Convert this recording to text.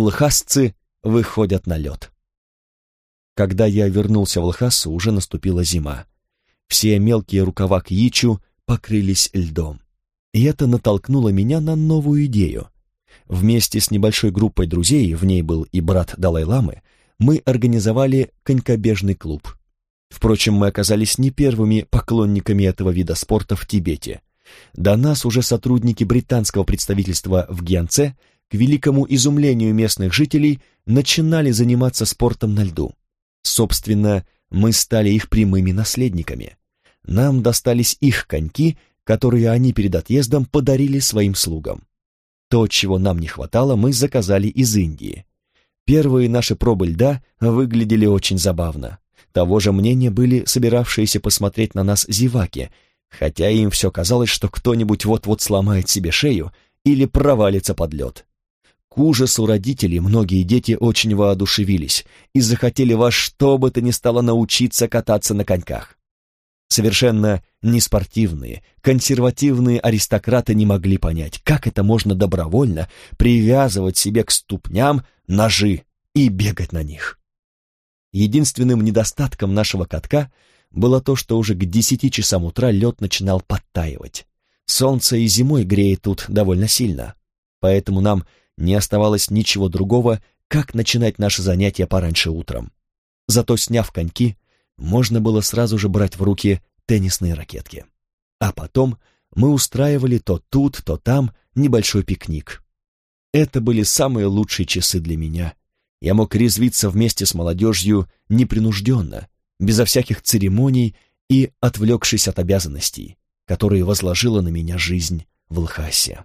лхасцы выходят на лед. Когда я вернулся в Лхасу, уже наступила зима. Все мелкие рукава к Ичу покрылись льдом. И это натолкнуло меня на новую идею. Вместе с небольшой группой друзей, в ней был и брат Далай-ламы, мы организовали конькобежный клуб. Впрочем, мы оказались не первыми поклонниками этого вида спорта в Тибете. До нас уже сотрудники британского представительства в Гьянце, к великому изумлению местных жителей, начинали заниматься спортом на льду. Собственно, мы стали их прямыми наследниками. Нам достались их коньки, которые они перед отъездом подарили своим слугам. То, чего нам не хватало, мы заказали из Индии. Первые наши пробы льда выглядели очень забавно. Того же мнения были собиравшиеся посмотреть на нас зеваки, хотя им все казалось, что кто-нибудь вот-вот сломает себе шею или провалится под лед. К ужасу родителей многие дети очень воодушевились и захотели во что бы то ни стало научиться кататься на коньках. Совершенно неспортивные, консервативные аристократы не могли понять, как это можно добровольно привязывать себе к ступням ножи и бегать на них. Единственным недостатком нашего катка было то, что уже к десяти часам утра лед начинал подтаивать. Солнце и зимой греет тут довольно сильно, поэтому нам не оставалось ничего другого, как начинать наше занятие пораньше утром. Зато, сняв коньки, можно было сразу же брать в руки теннисные ракетки. А потом мы устраивали то тут, то там небольшой пикник. Это были самые лучшие часы для меня. Я мог резвиться вместе с молодежью непринужденно, безо всяких церемоний и отвлекшись от обязанностей, которые возложила на меня жизнь в Лхасе.